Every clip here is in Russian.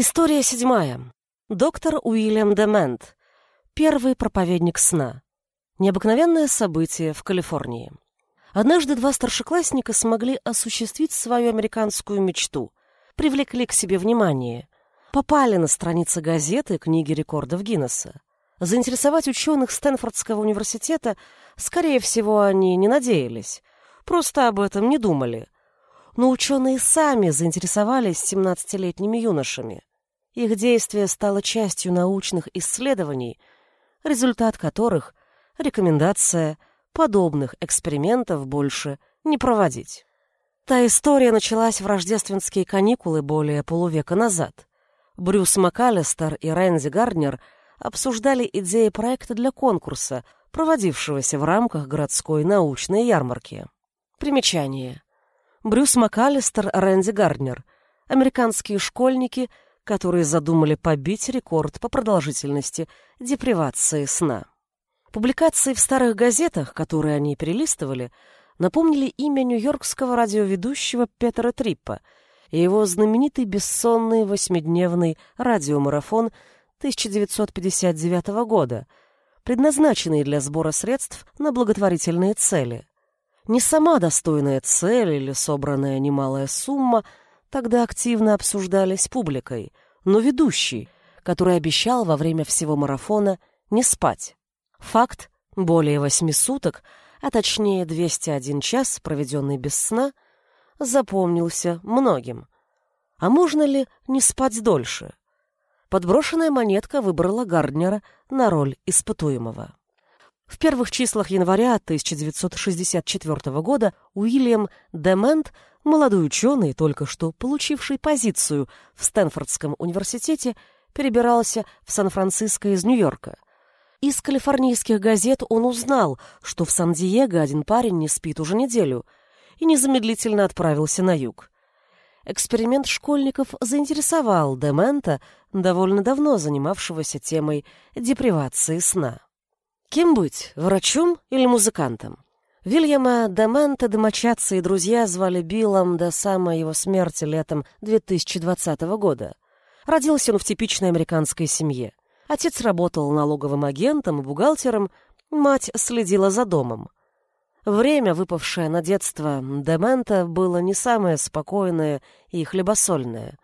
История седьмая. Доктор Уильям Демент. Первый проповедник сна. Необыкновенное событие в Калифорнии. Однажды два старшеклассника смогли осуществить свою американскую мечту. Привлекли к себе внимание. Попали на страницы газеты книги рекордов Гиннесса. Заинтересовать ученых Стэнфордского университета, скорее всего, они не надеялись. Просто об этом не думали. Но ученые сами заинтересовались 17-летними юношами. Их действие стало частью научных исследований, результат которых — рекомендация подобных экспериментов больше не проводить. Та история началась в рождественские каникулы более полувека назад. Брюс МакАлистер и Рэнди Гарднер обсуждали идеи проекта для конкурса, проводившегося в рамках городской научной ярмарки. Примечание. Брюс МакАлистер, Рэнди Гарднер. Американские школьники — которые задумали побить рекорд по продолжительности депривации сна. Публикации в старых газетах, которые они перелистывали, напомнили имя нью-йоркского радиоведущего Петера Триппа и его знаменитый бессонный восьмидневный радиомарафон 1959 года, предназначенный для сбора средств на благотворительные цели. Не сама достойная цель или собранная немалая сумма – тогда активно обсуждались публикой, но ведущий, который обещал во время всего марафона не спать. Факт – более восьми суток, а точнее 201 час, проведенный без сна, запомнился многим. А можно ли не спать дольше? Подброшенная монетка выбрала Гарднера на роль испытуемого. В первых числах января 1964 года Уильям Демент Молодой ученый, только что получивший позицию в Стэнфордском университете, перебирался в Сан-Франциско из Нью-Йорка. Из калифорнийских газет он узнал, что в Сан-Диего один парень не спит уже неделю, и незамедлительно отправился на юг. Эксперимент школьников заинтересовал Демента, довольно давно занимавшегося темой депривации сна. Кем быть, врачом или музыкантом? Вильяма Демента домочадцы и друзья звали Биллом до самой его смерти летом 2020 года. Родился он в типичной американской семье. Отец работал налоговым агентом и бухгалтером, мать следила за домом. Время, выпавшее на детство Демента, было не самое спокойное и хлебосольное.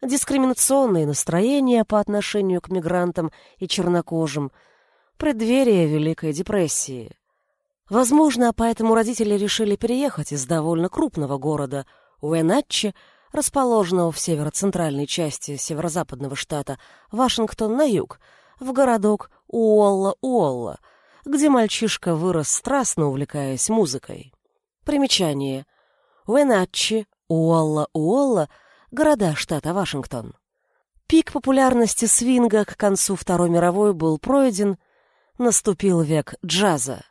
Дискриминационные настроения по отношению к мигрантам и чернокожим, преддверие Великой депрессии — Возможно, поэтому родители решили переехать из довольно крупного города Уэнатчи, расположенного в северо-центральной части северо-западного штата Вашингтон на юг, в городок Уолла-Уолла, где мальчишка вырос страстно увлекаясь музыкой. Примечание. Уэнатчи, Уолла-Уолла — города штата Вашингтон. Пик популярности свинга к концу Второй мировой был пройден, наступил век джаза.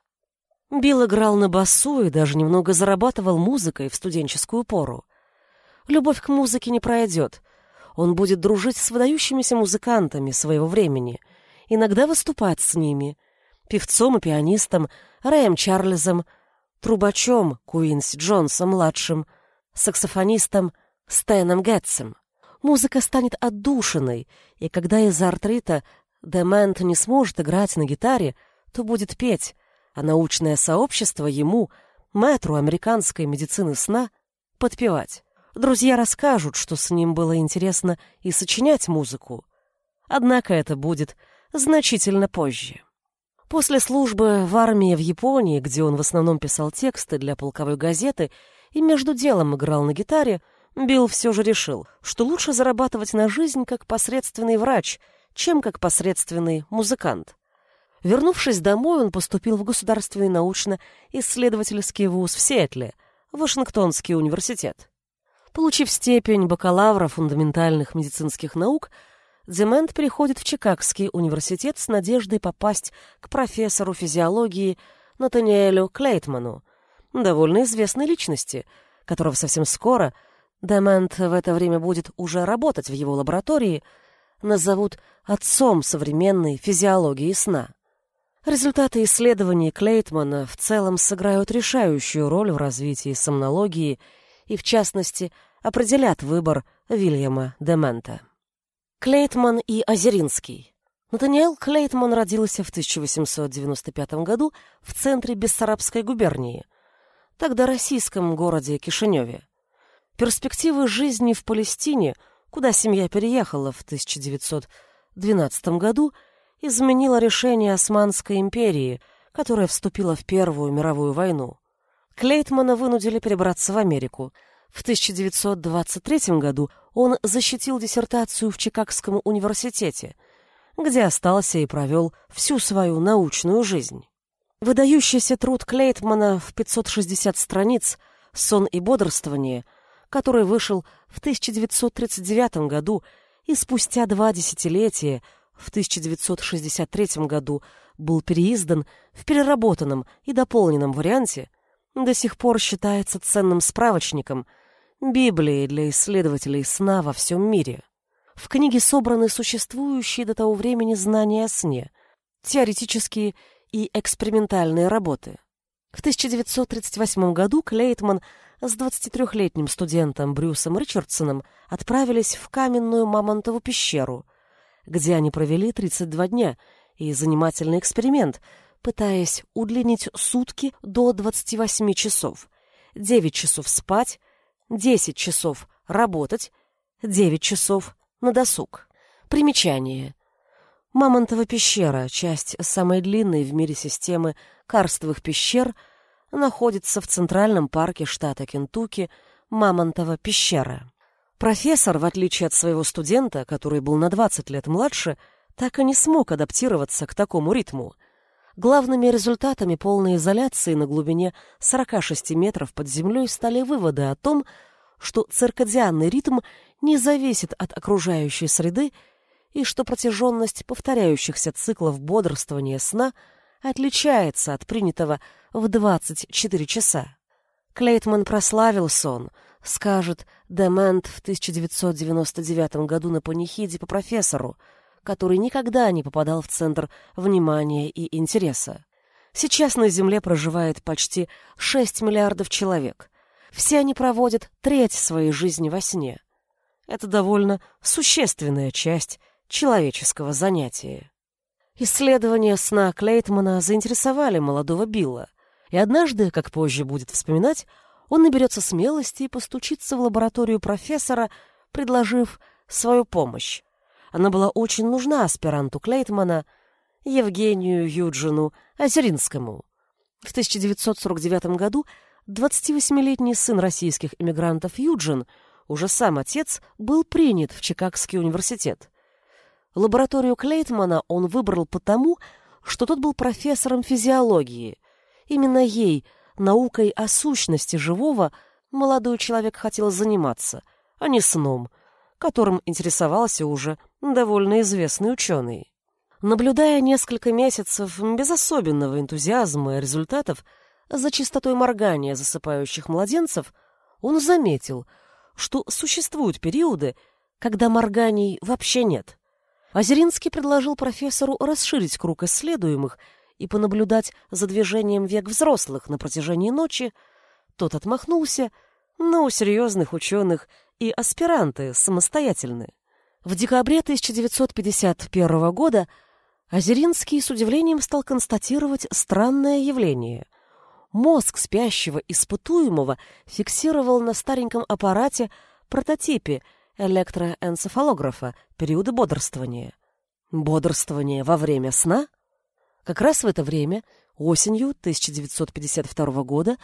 Билл играл на басу и даже немного зарабатывал музыкой в студенческую пору. Любовь к музыке не пройдет. Он будет дружить с выдающимися музыкантами своего времени, иногда выступать с ними, певцом и пианистом Рэем Чарльзом, трубачом Куинси Джонсом-младшим, саксофонистом Стэном Гетсом. Музыка станет отдушиной, и когда из-за артрита Демент не сможет играть на гитаре, то будет петь, а научное сообщество ему, мэтру американской медицины сна, подпевать. Друзья расскажут, что с ним было интересно и сочинять музыку. Однако это будет значительно позже. После службы в армии в Японии, где он в основном писал тексты для полковой газеты и между делом играл на гитаре, Билл все же решил, что лучше зарабатывать на жизнь как посредственный врач, чем как посредственный музыкант. Вернувшись домой, он поступил в Государственный научно-исследовательский вуз в Сиэтле, Вашингтонский университет. Получив степень бакалавра фундаментальных медицинских наук, Демент переходит в Чикагский университет с надеждой попасть к профессору физиологии Натаниэлю Клейтману, довольно известной личности, которого совсем скоро, Демент в это время будет уже работать в его лаборатории, назовут отцом современной физиологии сна. Результаты исследований Клейтмана в целом сыграют решающую роль в развитии сомнологии и, в частности, определят выбор Вильяма Демента. Клейтман и Озеринский. Натаниэл Клейтман родился в 1895 году в центре Бессарабской губернии, тогда российском городе Кишиневе. Перспективы жизни в Палестине, куда семья переехала в 1912 году, изменило решение Османской империи, которая вступила в Первую мировую войну. Клейтмана вынудили перебраться в Америку. В 1923 году он защитил диссертацию в Чикагском университете, где остался и провел всю свою научную жизнь. Выдающийся труд Клейтмана в 560 страниц «Сон и бодрствование», который вышел в 1939 году и спустя два десятилетия, в 1963 году, был переиздан в переработанном и дополненном варианте, до сих пор считается ценным справочником – Библии для исследователей сна во всем мире. В книге собраны существующие до того времени знания о сне, теоретические и экспериментальные работы. В 1938 году Клейтман с 23-летним студентом Брюсом Ричардсоном отправились в каменную Мамонтову пещеру, где они провели 32 дня и занимательный эксперимент, пытаясь удлинить сутки до 28 часов, 9 часов спать, 10 часов работать, 9 часов на досуг. Примечание. Мамонтова пещера, часть самой длинной в мире системы карстовых пещер, находится в Центральном парке штата Кентукки Мамонтова пещера. Профессор, в отличие от своего студента, который был на 20 лет младше, так и не смог адаптироваться к такому ритму. Главными результатами полной изоляции на глубине 46 метров под землей стали выводы о том, что циркадианный ритм не зависит от окружающей среды и что протяженность повторяющихся циклов бодрствования сна отличается от принятого в 24 часа. Клейтман прославил сон, скажет Демент в 1999 году на панихиде по профессору, который никогда не попадал в центр внимания и интереса. Сейчас на Земле проживает почти 6 миллиардов человек. Все они проводят треть своей жизни во сне. Это довольно существенная часть человеческого занятия. Исследования сна Клейтмана заинтересовали молодого Билла, и однажды, как позже будет вспоминать, он наберется смелости и постучится в лабораторию профессора, предложив свою помощь. Она была очень нужна аспиранту Клейтмана, Евгению Юджину Озеринскому. В 1949 году 28-летний сын российских эмигрантов Юджин, уже сам отец, был принят в Чикагский университет. Лабораторию Клейтмана он выбрал потому, что тот был профессором физиологии. Именно ей, наукой о сущности живого, молодой человек хотел заниматься, а не сном, которым интересовался уже довольно известный ученый. Наблюдая несколько месяцев без особенного энтузиазма и результатов за чистотой моргания засыпающих младенцев, он заметил, что существуют периоды, когда морганий вообще нет. Озеринский предложил профессору расширить круг исследуемых и понаблюдать за движением век взрослых на протяжении ночи. Тот отмахнулся, но у серьезных ученых и аспиранты самостоятельны. В декабре 1951 года Озеринский с удивлением стал констатировать странное явление. Мозг спящего испытуемого фиксировал на стареньком аппарате прототипе электроэнцефалографа периоды бодрствования. Бодрствование во время сна? Как раз в это время, осенью 1952 года,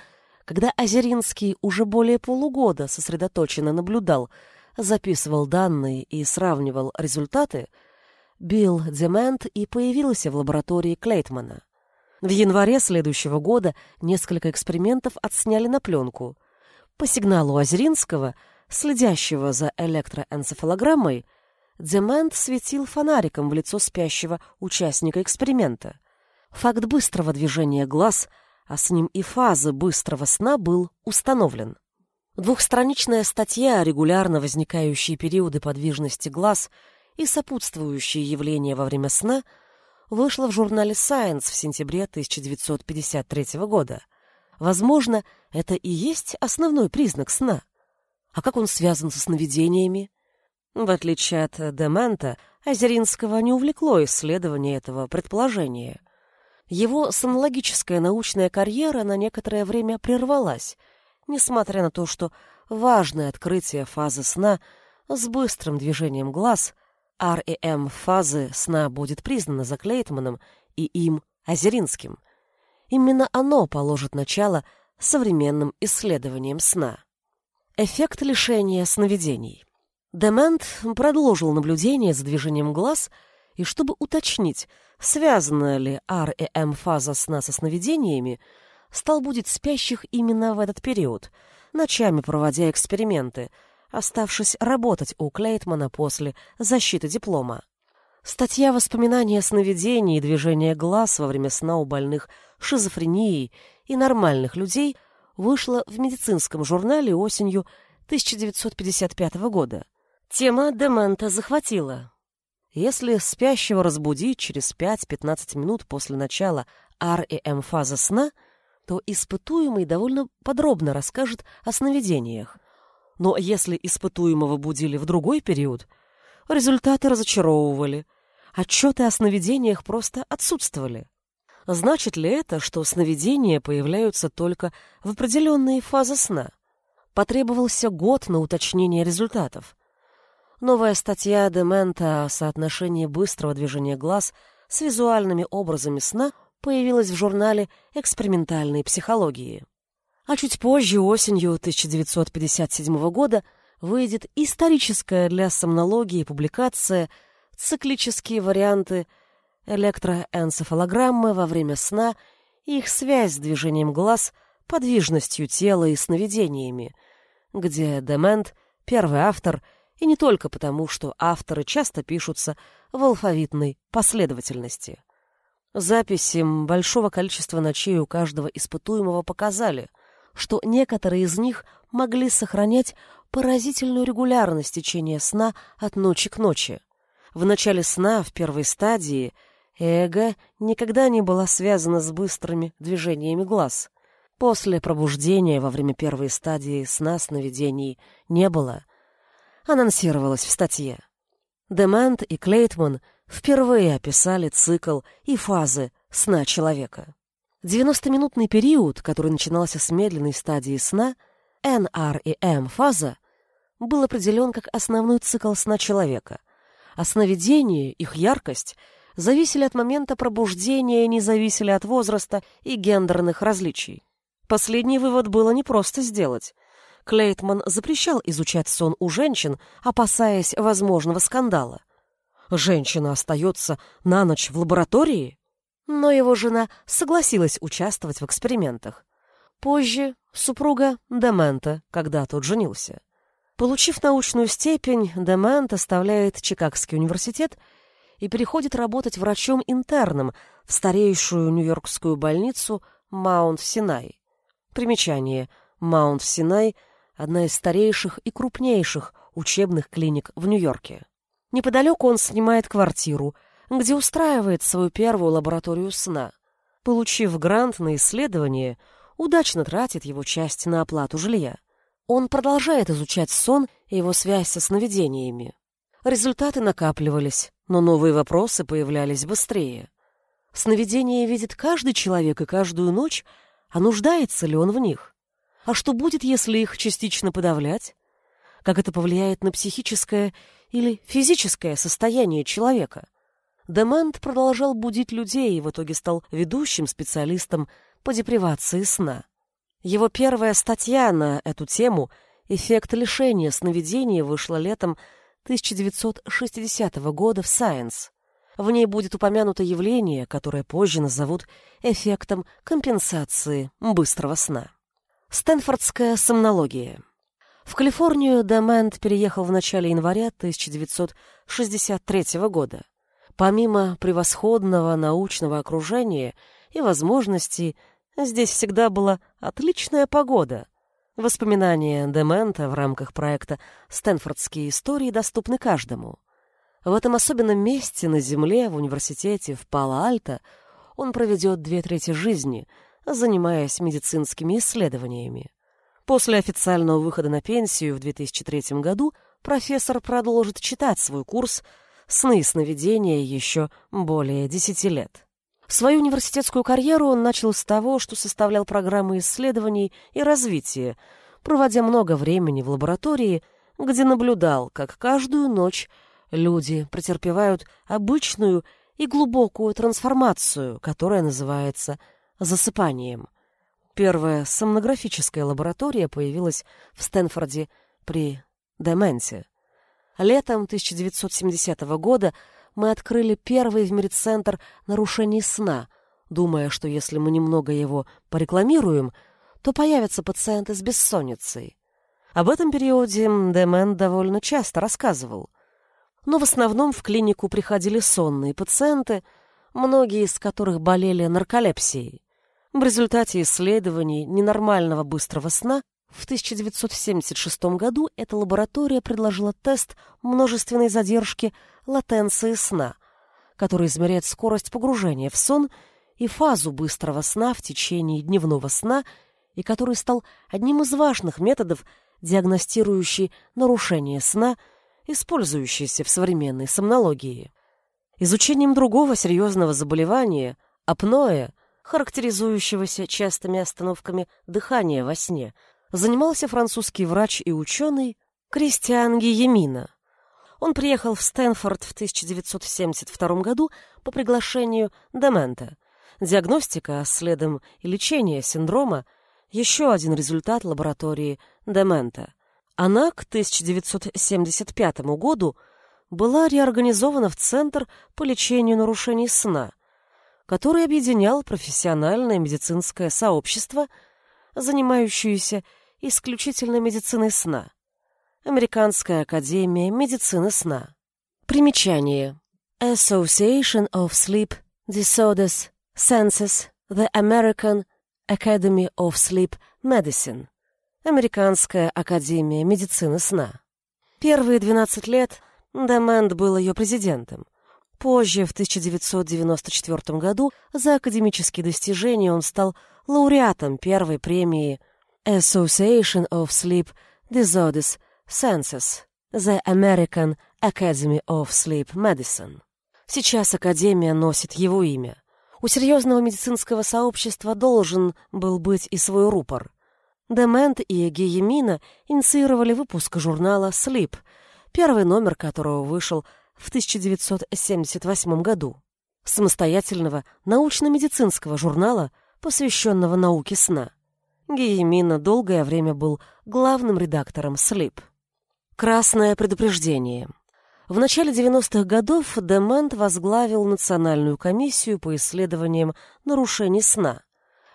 когда Озеринский уже более полугода сосредоточенно наблюдал, записывал данные и сравнивал результаты, Билл Демент и появился в лаборатории Клейтмана. В январе следующего года несколько экспериментов отсняли на пленку. По сигналу Озеринского, следящего за электроэнцефалограммой, Демент светил фонариком в лицо спящего участника эксперимента. Факт быстрого движения глаз, а с ним и фазы быстрого сна был установлен. Двухстраничная статья, регулярно возникающие периоды подвижности глаз и сопутствующие явления во время сна – вышла в журнале Science в сентябре 1953 года. Возможно, это и есть основной признак сна. А как он связан со сновидениями? В отличие от Демента, Озеринского не увлекло исследование этого предположения. Его сонологическая научная карьера на некоторое время прервалась, несмотря на то, что важное открытие фазы сна с быстрым движением глаз, REM фазы сна будет признано за Клейтманом и им, Озеринским. Именно оно положит начало современным исследованиям сна. Эффект лишения сновидений. Демент продолжил наблюдение за движением глаз, и чтобы уточнить, связана ли REM-фаза сна со сновидениями, стал будить спящих именно в этот период, ночами проводя эксперименты, оставшись работать у Клейтмана после защиты диплома. Статья «Воспоминания сновидений и движения глаз во время сна у больных шизофренией и нормальных людей» вышла в медицинском журнале осенью 1955 года. Тема демента захватила. Если спящего разбудить через 5-15 минут после начала REM-фазы сна, то испытуемый довольно подробно расскажет о сновидениях. Но если испытуемого будили в другой период, результаты разочаровывали, отчеты о сновидениях просто отсутствовали. Значит ли это, что сновидения появляются только в определенные фазы сна? Потребовался год на уточнение результатов. Новая статья Демента о соотношении быстрого движения глаз с визуальными образами сна появилась в журнале экспериментальной психологии. А чуть позже, осенью 1957 года, выйдет историческая для сомнологии публикация «Циклические варианты электроэнцефалограммы во время сна и их связь с движением глаз, подвижностью тела и сновидениями», где Демент, первый автор – и не только потому, что авторы часто пишутся в алфавитной последовательности. Записи большого количества ночей у каждого испытуемого показали, что некоторые из них могли сохранять поразительную регулярность течения сна от ночи к ночи. В начале сна, в первой стадии, эго никогда не была связана с быстрыми движениями глаз. После пробуждения во время первой стадии сна сновидений не было — анонсировалось в статье. Демент и Клейтман впервые описали цикл и фазы сна человека. 90-минутный период, который начинался с медленной стадии сна, NR и M фаза, был определен как основной цикл сна человека, а сновидения, их яркость, зависели от момента пробуждения и не зависели от возраста и гендерных различий. Последний вывод было непросто сделать — Клейтман запрещал изучать сон у женщин, опасаясь возможного скандала. Женщина остается на ночь в лаборатории? Но его жена согласилась участвовать в экспериментах. Позже супруга Демента, когда тот женился. Получив научную степень, Демент оставляет Чикагский университет и переходит работать врачом-интерном в старейшую нью-йоркскую больницу Маунт-Синай. Примечание. Маунт-Синай одна из старейших и крупнейших учебных клиник в Нью-Йорке. Неподалеку он снимает квартиру, где устраивает свою первую лабораторию сна. Получив грант на исследование, удачно тратит его часть на оплату жилья. Он продолжает изучать сон и его связь со сновидениями. Результаты накапливались, но новые вопросы появлялись быстрее. Сновидения видит каждый человек и каждую ночь, а нуждается ли он в них? А что будет, если их частично подавлять? Как это повлияет на психическое или физическое состояние человека? Демент продолжал будить людей и в итоге стал ведущим специалистом по депривации сна. Его первая статья на эту тему «Эффект лишения сновидения» вышла летом 1960 года в Science. В ней будет упомянуто явление, которое позже назовут эффектом компенсации быстрого сна. Стэнфордская сомнология. В Калифорнию Демент переехал в начале января 1963 года. Помимо превосходного научного окружения и возможностей, здесь всегда была отличная погода. Воспоминания Демента в рамках проекта «Стэнфордские истории» доступны каждому. В этом особенном месте на Земле, в университете в Пало-Альто, он проведет две трети жизни — занимаясь медицинскими исследованиями. После официального выхода на пенсию в 2003 году профессор продолжит читать свой курс «Сны и сновидения» еще более десяти лет. Свою университетскую карьеру он начал с того, что составлял программы исследований и развития, проводя много времени в лаборатории, где наблюдал, как каждую ночь люди претерпевают обычную и глубокую трансформацию, которая называется засыпанием. Первая сомнографическая лаборатория появилась в Стэнфорде при Дементе. Летом 1970 года мы открыли первый в мире центр нарушений сна, думая, что если мы немного его порекламируем, то появятся пациенты с бессонницей. Об этом периоде Демен довольно часто рассказывал. Но в основном в клинику приходили сонные пациенты, многие из которых болели нарколепсией. В результате исследований ненормального быстрого сна в 1976 году эта лаборатория предложила тест множественной задержки латенции сна, который измеряет скорость погружения в сон и фазу быстрого сна в течение дневного сна и который стал одним из важных методов, диагностирующий нарушение сна, использующийся в современной сомнологии. Изучением другого серьезного заболевания, апноэ, характеризующегося частыми остановками дыхания во сне – занимался французский врач и ученый Кристиан Гиемина. Он приехал в Стэнфорд в 1972 году по приглашению Демента. Диагностика, следом и лечение синдрома – еще один результат лаборатории Демента. Она к 1975 году была реорганизована в Центр по лечению нарушений сна, который объединял профессиональное медицинское сообщество – занимающуюся исключительно медициной сна. Американская академия медицины сна. Примечание. Association of Sleep Disorders Census The American Academy of Sleep Medicine. Американская академия медицины сна. Первые 12 лет Демент был ее президентом. Позже, в 1994 году, за академические достижения он стал лауреатом первой премии Association of Sleep Disorders Census, The American Academy of Sleep Medicine. Сейчас Академия носит его имя. У серьезного медицинского сообщества должен был быть и свой рупор. Демент и Гиемина инициировали выпуск журнала Sleep, первый номер которого вышел в 1978 году. Самостоятельного научно-медицинского журнала – посвященного науке сна. Гиемина долгое время был главным редактором «Слип». Красное предупреждение. В начале 90-х годов Демент возглавил Национальную комиссию по исследованиям нарушений сна.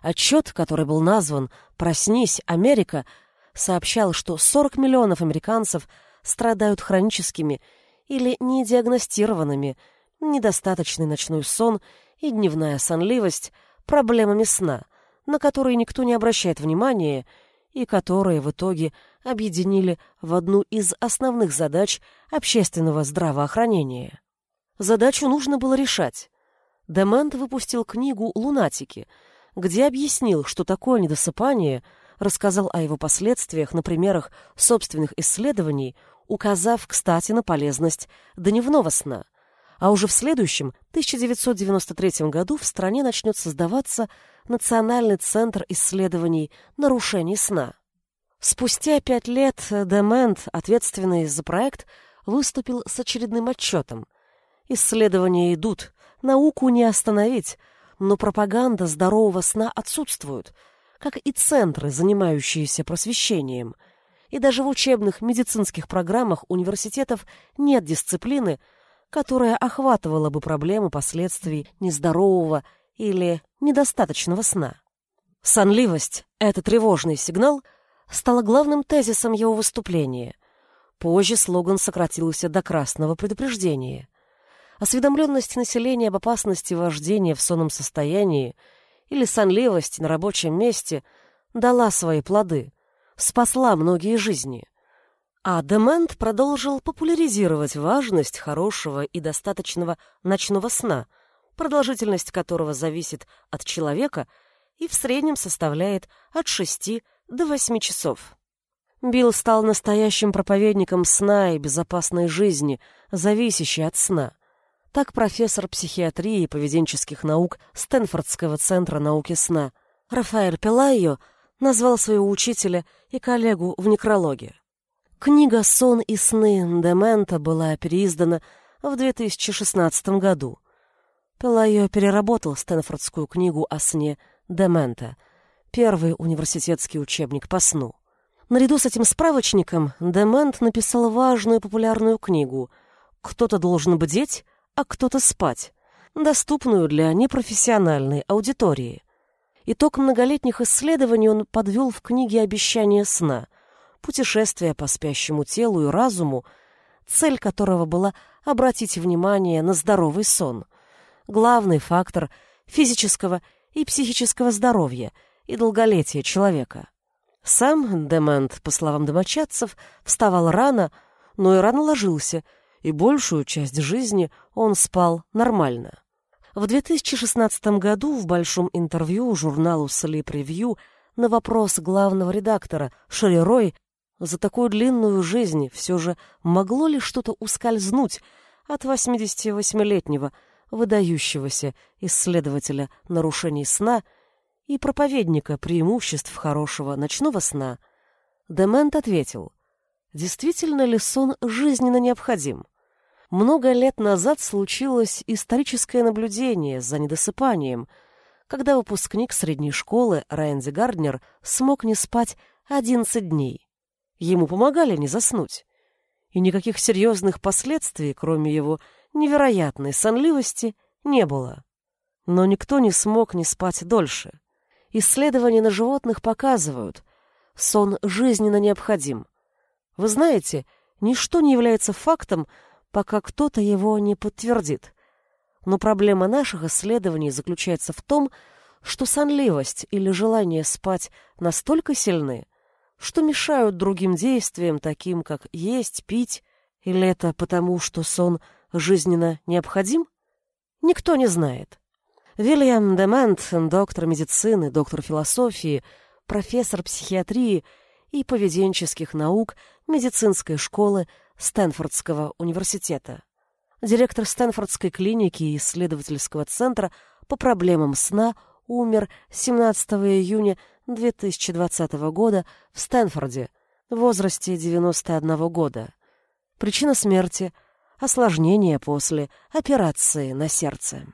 Отчет, который был назван «Проснись, Америка», сообщал, что 40 миллионов американцев страдают хроническими или недиагностированными, недостаточный ночной сон и дневная сонливость – проблемами сна, на которые никто не обращает внимания и которые в итоге объединили в одну из основных задач общественного здравоохранения. Задачу нужно было решать. Демент выпустил книгу «Лунатики», где объяснил, что такое недосыпание, рассказал о его последствиях на примерах собственных исследований, указав, кстати, на полезность дневного сна а уже в следующем, 1993 году, в стране начнет создаваться Национальный центр исследований нарушений сна. Спустя пять лет Демент, ответственный за проект, выступил с очередным отчетом. Исследования идут, науку не остановить, но пропаганда здорового сна отсутствует, как и центры, занимающиеся просвещением. И даже в учебных медицинских программах университетов нет дисциплины, которая охватывала бы проблему последствий нездорового или недостаточного сна. Сонливость — это тревожный сигнал — стала главным тезисом его выступления. Позже слоган сократился до красного предупреждения. Осведомленность населения об опасности вождения в сонном состоянии или сонливость на рабочем месте дала свои плоды, спасла многие жизни. А Демент продолжил популяризировать важность хорошего и достаточного ночного сна, продолжительность которого зависит от человека и в среднем составляет от 6 до 8 часов. Билл стал настоящим проповедником сна и безопасной жизни, зависящей от сна. Так профессор психиатрии и поведенческих наук Стэнфордского центра науки сна Рафаэль Пелайо назвал своего учителя и коллегу в некрологе. Книга «Сон и сны» Демента была переиздана в 2016 году. Пелайо переработал Стэнфордскую книгу о сне Демента, первый университетский учебник по сну. Наряду с этим справочником Демент написал важную популярную книгу «Кто-то должен бдеть, а кто-то спать», доступную для непрофессиональной аудитории. Итог многолетних исследований он подвел в книге «Обещание сна», путешествие по спящему телу и разуму, цель которого была обратить внимание на здоровый сон, главный фактор физического и психического здоровья и долголетия человека. Сам Демент, по словам домочадцев, вставал рано, но и рано ложился, и большую часть жизни он спал нормально. В 2016 году в большом интервью журналу Sleep Review на вопрос главного редактора Шерри Рой за такую длинную жизнь все же могло ли что-то ускользнуть от 88-летнего выдающегося исследователя нарушений сна и проповедника преимуществ хорошего ночного сна, Демент ответил, действительно ли сон жизненно необходим? Много лет назад случилось историческое наблюдение за недосыпанием, когда выпускник средней школы Райанди Гарднер смог не спать 11 дней. Ему помогали не заснуть. И никаких серьезных последствий, кроме его невероятной сонливости, не было. Но никто не смог не спать дольше. Исследования на животных показывают, сон жизненно необходим. Вы знаете, ничто не является фактом, пока кто-то его не подтвердит. Но проблема наших исследований заключается в том, что сонливость или желание спать настолько сильны, что мешают другим действиям, таким как есть, пить, или это потому, что сон жизненно необходим? Никто не знает. Вильям Демент, доктор медицины, доктор философии, профессор психиатрии и поведенческих наук медицинской школы Стэнфордского университета, директор Стэнфордской клиники и исследовательского центра по проблемам сна, умер 17 июня 2020 года в Стэнфорде в возрасте 91 года. Причина смерти – осложнение после операции на сердце.